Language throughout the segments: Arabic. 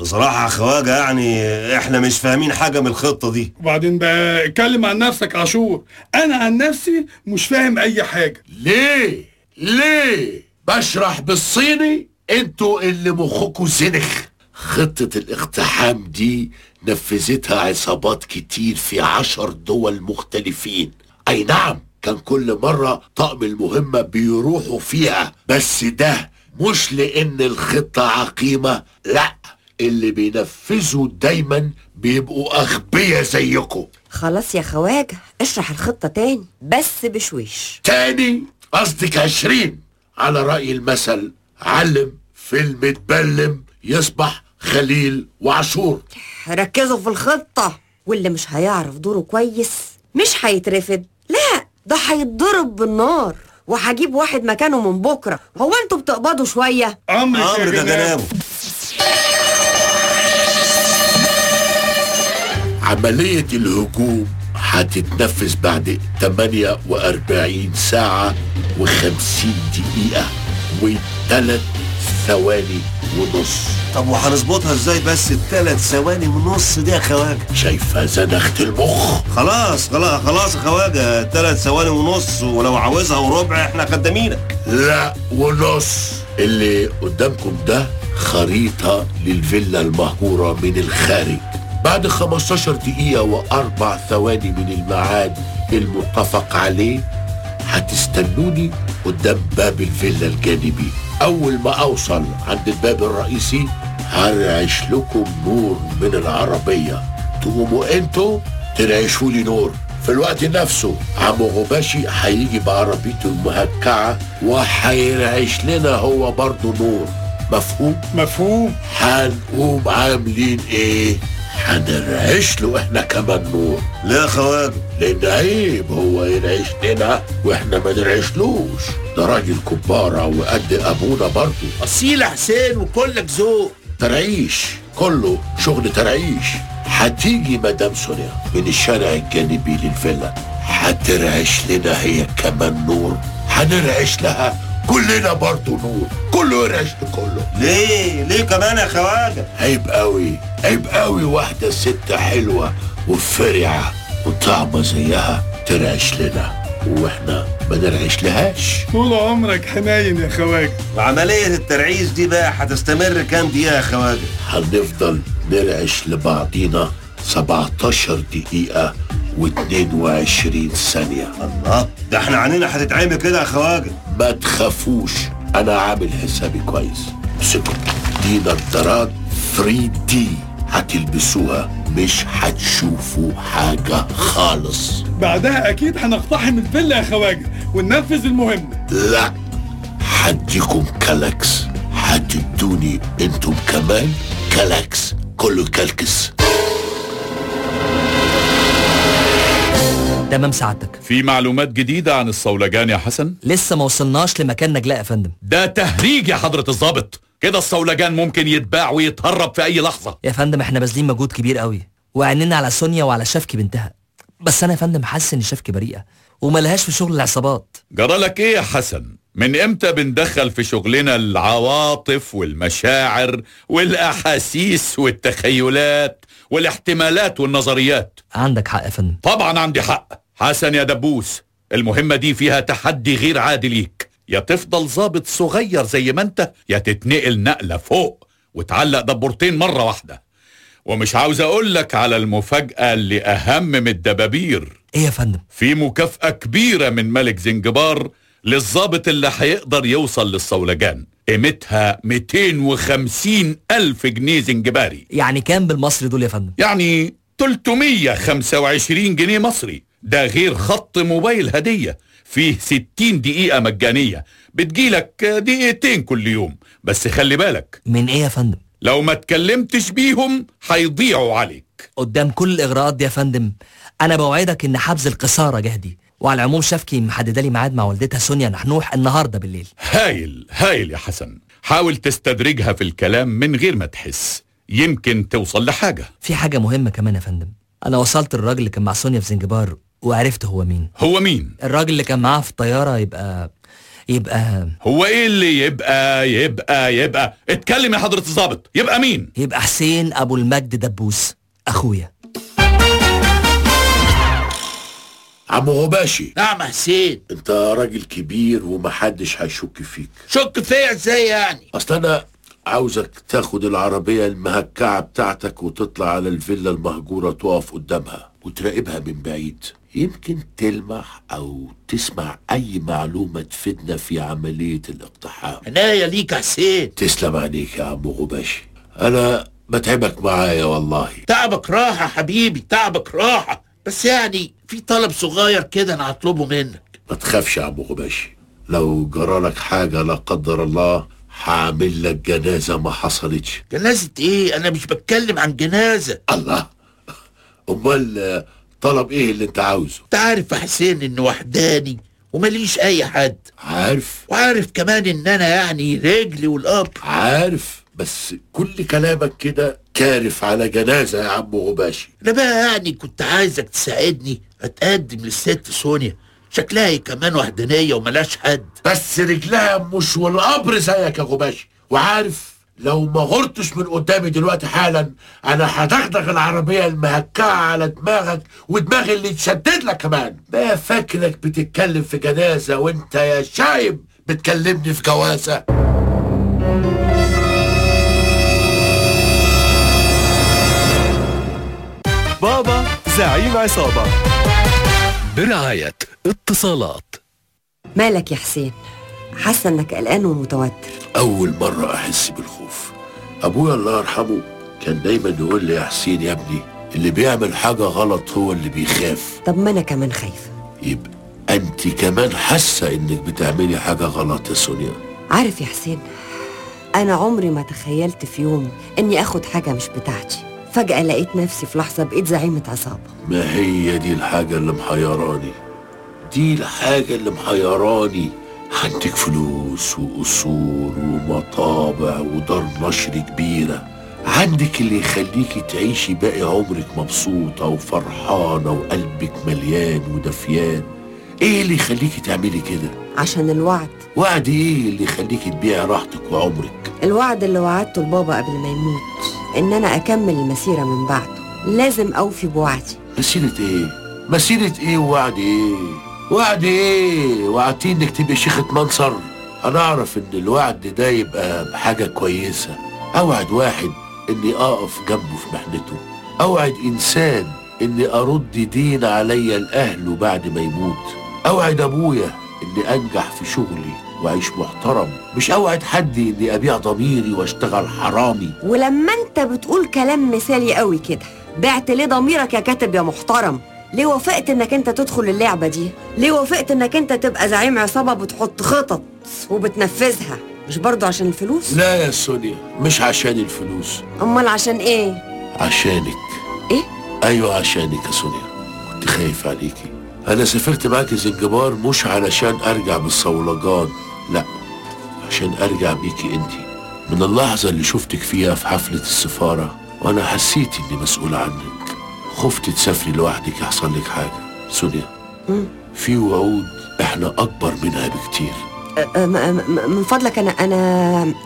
بصراحة يا خواجة يعني إحنا مش فاهمين حاجة من الخطة دي. وبعدين بقى اتكلم عن نفسك عاشور. أنا عن نفسي مش فاهم أي حاجة. ليه؟ ليه؟ بشرح بالصيني أنتوا اللي مخكوا زنخ خطة الاقتحام دي نفذتها عصابات كتير في عشر دول مختلفين. أي نعم كان كل مرة طقم المهمة بيروحوا فيها بس ده مش لأن الخطة عقيمة لأ. اللي بينفذوا دايما بيبقوا أغبياء زيكم. خلاص يا خواجة اشرح الخطة تاني بس بشويش. تاني قصدك عشرين. على رأي المثل علم فيلم اتبلم يصبح خليل وعاشور. ركزوا في الخطة واللي مش هيعرف دوره كويس مش هيترفد لا ده هيتضرب بالنار. وهجيب واحد مكانه من بكرة. هو أنتوا بتقبضوا شوية؟ يا جناب جنابه. عملية الهجوم هتتنفذ بعد 48 ساعة و50 دقيقة وثلاث ثواني ونص. طب وهنظبطها إزاي بس الثلاث ثواني ونص دي يا خواجة؟ شايفة زنخت المخ؟ خلاص خلاص خلاص يا خواجة ثلاث ثواني ونص ولو عاوزها وربع إحنا خدامينك. لا ونص. اللي قدامكم ده خريطة للفيلا المهجورة من الخارج. بعد 15 دقيقة وأربع ثواني من الميعاد المتفق عليه هتستنوني قدام باب الفيلا الجانبي. أول ما أوصل عند الباب الرئيسي هرعش لكم نور من العربية. تقوموا أنتوا تنعشوا لي نور. في الوقت نفسه عمو غباشي هيجي بعربيته المهكعة وهيرعش لنا هو برضه نور. مفهوم؟ مفهوم. هنقوم عاملين إيه؟ هنرعش له إحنا كمان نور لا خواجة لأن عيب هو ينعش لنا وإحنا ما نرعشلوش ده راجل كبارة وقد أبونا برضه. أصيل حسين وكلك ذوق. ترعيش كله شغل ترعيش هتيجي مدام سونيا من الشارع الجانبي للفيلا. هترعش لنا هي كمان نور هنرعش لها كلنا برضه نور. كله يرعش لكله ليه؟ ليه كمان يا خواجة؟ عيب قوي عيب قوي. واحدة ست حلوة وفرعة وطعمة زيها ترعش لنا. وإحنا ما نرعش لهاش. طول عمرك حنين يا خواجة. وعملية الترعيش دي بقى هتستمر كام دقيقة يا خواجة؟ هنفضل نرعش لبعضينا 17 دقيقة و22 ثانية. الله. ده إحنا عنينا هتتعمي كده يا خواجة ما تخافوش أنا عامل حسابي كويس. امسكوا دي نظارات 3 دي هتلبسوها مش هتشوفوا حاجة خالص. بعدها أكيد هنقتحم الفيلا يا خواجة وننفذ المهمة لا هديكم كلاكس. هتدوني أنتم كمان كلاكس كله كلاكس. تمام سعادتك. في معلومات جديدة عن الصولجان يا حسن؟ لسه ما وصلناش لمكان نجلاء يا فندم. ده تهريج يا حضرة الضابط. كده الصولجان ممكن يتباع ويتهرب في أي لحظة. يا فندم إحنا باذلين مجهود كبير قوي. وعيننا على سونيا وعلى شفكي بنتها. بس أنا يا فندم حاسس إن شفكي بريئة وملهاش في شغل العصابات. جرالك إيه يا حسن؟ من إمتى بندخل في شغلنا العواطف والمشاعر والأحاسيس والتخيلات والاحتمالات والنظريات؟ عندك حق يا فندم. طبعا عندي حق. حسن يا دبوس المهمة دي فيها تحدي غير عادي ليك. يا تفضل ظابط صغير زي ما انت يا تتنقل نقلة فوق وتعلق دبورتين مرة واحدة. ومش عاوز أقول لك على المفاجأة اللي أهم من الدبابير. إيه يا فندم؟ في مكافأة كبيرة من ملك زنجبار للظابط اللي هيقدر يوصل للصولجان. قيمتها 250 ألف جنيه زنجباري. يعني كام بالمصري دول يا فندم؟ يعني 325 جنيه مصري. ده غير خط موبايل هدية فيه 60 دقيقة مجانية. بتجيلك دقيقتين كل يوم. بس خلي بالك. من إيه يا فندم؟ لو ما اتكلمتش بيهم هيضيعوا عليك. قدام كل الاغراءات دي يا فندم أنا بوعدك إن حبز القصاره جهدي. وعلى العموم شفكي محددة لي ميعاد مع والدتها سونيا نحنوح النهارده بالليل. هايل هايل يا حسن. حاول تستدرجها في الكلام من غير ما تحس. يمكن توصل لحاجة. في حاجة مهمة كمان يا فندم. أنا وصلت الراجل اللي كان مع سونيا في زنجبار وعرفت هو مين. هو مين؟ الراجل اللي كان معاها في الطياره يبقى يبقى هو إيه اللي يبقى يبقى يبقى؟ اتكلم يا حضرة الضابط. يبقى مين؟ يبقى حسين أبو المجد دبوس أخويا. عم غباشي نعم حسين. أنت راجل كبير ومحدش هيشك فيك. شك فيا إزاي يعني؟ أصل أنا عاوزك تاخد العربية المهكعة بتاعتك وتطلع على الفيلا المهجورة تقف قدامها. وتراقبها من بعيد. يمكن تلمح أو تسمع أي معلومة تفيدنا في عملية الاقتحام. عناية ليك يا حسين. تسلم عليك يا عم غباشي أنا بتعبك معايا والله. تعبك راحة حبيبي تعبك راحة. بس يعني في طلب صغير كده أنا هطلبه منك. ما تخافش يا عم غباشي لو جرالك حاجة لا قدر الله هعمل لك جنازة ما حصلتش. جنازة إيه؟ أنا مش بتكلم عن جنازة. الله. امال آه، طلب إيه اللي انت عاوزه؟ انت عارف يا حسين اني وحداني ومليش اي حد. عارف. وعارف كمان ان أنا يعني رجلي والقبر. عارف بس كل كلامك كده كارف على جنازة يا عم غباشي. أنا بقى يعني كنت عايزك تساعدني اتقدم للست سونيا. شكلها هي كمان وحدانية وملاش حد. بس رجلها مش والقبر زيك يا غباشي. وعارف لو ما غرتش من قدامي دلوقتي حالا أنا هدغدغ العربية المهكعة على دماغك ودماغي اللي تشدد لك كمان. ما فاكرك بتتكلم في جنازة وانت يا شايب بتكلمني في جوازة؟ بابا زعيم عصابة. برعاية اتصالات. مالك يا حسين؟ حاسة إنك قلقان ومتوتر. أول مرة أحس بالخوف. أبويا الله يرحمه كان دايما يقول لي يا حسين يا ابني اللي بيعمل حاجة غلط هو اللي بيخاف. طب ما أنا كمان خايفة. يبقى أنت كمان حاسة إنك بتعملي حاجة غلط يا سونيا. عارف يا حسين أنا عمري ما تخيلت في يوم إني آخد حاجة مش بتاعتي. فجأة لقيت نفسي في لحظة بقيت زعيمة عصابة. ما هي دي الحاجة اللي محيراني؟ دي الحاجة اللي محيراني. عندك فلوس وقصور ومطابع ودار نشر كبيرة. عندك اللي يخليكي تعيشي باقي عمرك مبسوطة وفرحانة وقلبك مليان ودفيان. إيه اللي يخليكي تعملي كده؟ عشان الوعد. وعد إيه اللي يخليكي تبيعي راحتك وعمرك؟ الوعد اللي وعدته لبابا قبل ما يموت إن أنا أكمل المسيرة من بعده. لازم أوفي بوعدي. مسيرة إيه؟ مسيرة إيه ووعد إيه؟ وعد إيه؟ وعدتي انك تبقي شيخة منصر أنا اعرف ان الوعد ده يبقى بحاجة كويسة. اوعد واحد اني اقف جنبه في محنته. اوعد انسان اني ارد دين عليا الاهل بعد ما يموت. اوعد ابويا اني انجح في شغلي واعيش محترم. مش اوعد حد اني ابيع ضميري واشتغل حرامي. ولما انت بتقول كلام مثالي قوي كده بعت ليه ضميرك يا كاتب يا محترم؟ ليه وافقت إنك أنت تدخل اللعبة دي. ليه وافقت إنك أنت تبقى زعيم عصابة بتحط خطط وبتنفذها. مش برضو عشان الفلوس؟ لا يا سونيا مش عشان الفلوس. أمال عشان إيه؟ عشانك. إيه؟ أيوه عشانك يا سونيا. كنت خايف عليكي. أنا سافرت معاكي زنجبار مش علشان أرجع بالصولجان لا. عشان أرجع بيكي أنتي. من اللحظة اللي شفتك فيها في حفلة السفارة وأنا حسيت إني مسؤول عنك. خفت تسافري لوحدك يحصل لك حاجة. سونيا. في وعود إحنا أكبر منها بكتير. أه، أه، م- من فضلك أنا أنا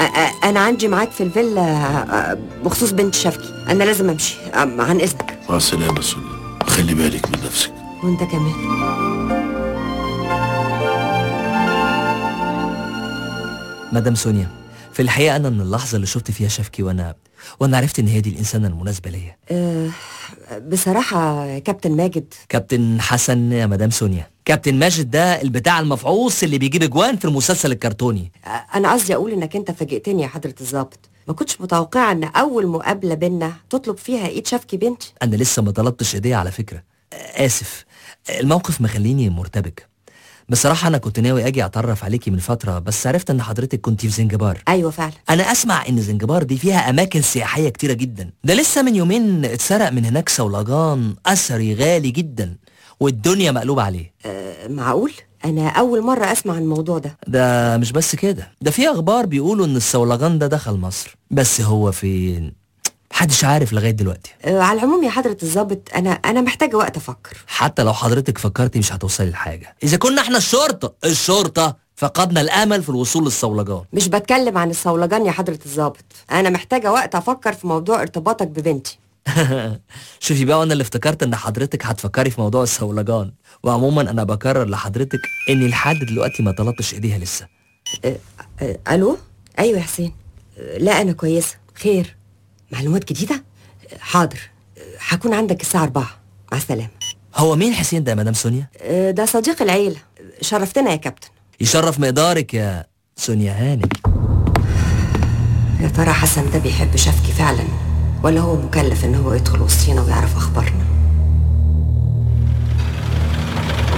أه، أه، أنا عندي معاك في الفيلا أه، بخصوص بنت شفكي. أنا لازم أمشي. أه، عن اذنك مع السلامة سونيا. خلي بالك من نفسك. وأنت كمان. مدام سونيا في الحقيقة أنا من اللحظة اللي شفت فيها شفكي وأنا وأنا عرفت إن هي دي الإنسانة المناسبة ليا. أه، بصراحة يا كابتن ماجد. كابتن حسن يا مدام سونيا. كابتن ماجد ده البتاع المفعوص اللي بيجيب أجوان في المسلسل الكرتوني. أه، أنا قصدي أقول إنك أنت فاجئتني يا حضرة الضابط. ما كنتش متوقعة إن أول مقابلة بينا تطلب فيها إيد شفكي بنتي أنا لسه ما طلبتش ايديها على فكرة. آه، آسف. الموقف مخليني مرتبك. بصراحة أنا كنت ناوي أجي أتعرف عليكي من فترة بس عرفت إن حضرتك كنت في زنجبار. أيوه فعلا. أنا أسمع إن زنجبار دي فيها أماكن سياحية كتيرة جدا. ده لسه من يومين اتسرق من هناك صولجان أثري غالي جدا والدنيا مقلوبة عليه. أه، معقول؟ أنا أول مرة أسمع عن الموضوع ده. ده مش بس كده. ده في أخبار بيقولوا إن الصولجان ده دخل مصر. بس هو فين؟ محدش عارف لغاية دلوقتي. أه، على العموم يا حضرة الضابط أنا أنا محتاجة وقت أفكر. حتى لو حضرتك فكرتي مش هتوصلي لحاجة. إذا كنا إحنا الشرطة الشرطة فقدنا الأمل في الوصول للصولجان. مش بتكلم عن الصولجان يا حضرة الضابط. أنا محتاجة وقت أفكر في موضوع ارتباطك ببنتي. شوفي بقى وأنا اللي افتكرت إن حضرتك هتفكري في موضوع الصولجان. وعموما أنا بكرر لحضرتك إني لحد دلوقتي ما طلبتش إيديها لسه. أه، أه، ألو؟ أيوة يا حسين. أه، لا أنا كويسة. خير. معلومات جديدة؟ حاضر. هكون عندك الساعة أربعة. مع السلامة. هو مين حسين ده يا مدام سونيا؟ أه، ده صديق العيلة. شرفتنا يا كابتن. يشرف مقدارك يا سونيا هانم يا ترى حسن ده بيحب شفكي فعلا؟ ولا هو مكلف إن هو يدخل وسطينا ويعرف أخبارنا؟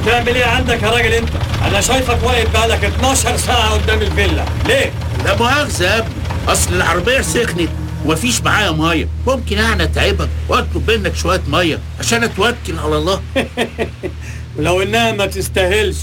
تعمل إيه عندك يا راجل أنت؟ أنا شايفك واقف بقالك 12 ساعة قدام الفيلا، ليه؟ لا مؤاخذة يا ابني. أصل العربية سخنت. ومفيش معايا مية. ممكن يعني أتعبك وأطلب منك شوية مية عشان أتوكل على الله. ولو إنها ما تستاهلش.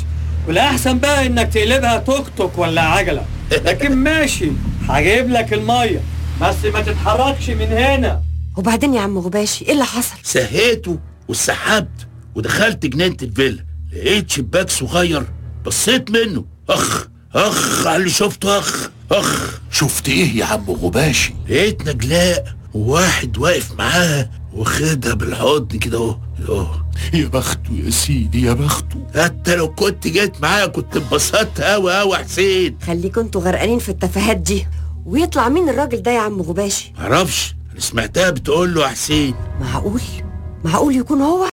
والأحسن بقى إنك تقلبها توك توك ولا عجلة، لكن ماشي هجيب لك المية. بس ما تتحركش من هنا. وبعدين يا عم غباشي إيه اللي حصل؟ سهيته وسحبت ودخلت جنينة الفيلا. لقيت شباك صغير بصيت منه. أخ! أخ على اللي شفته أخ؟ أخ. شفت إيه يا عم غباشي؟ لقيت نجلاء وواحد واقف معاها واخدها بالحضن كده أهو. أهو. يا بخته يا سيدي يا بخته حتى لو كنت جيت معايا كنت انبسطت قوي قوي يا حسين. خليكوا أنتوا غرقانين في التفاهات دي. ويطلع مين الراجل ده يا عم غباشي؟ معرفش أنا سمعتها بتقول له يا حسين. معقول؟ معقول يكون هو؟